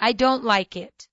I don't like it."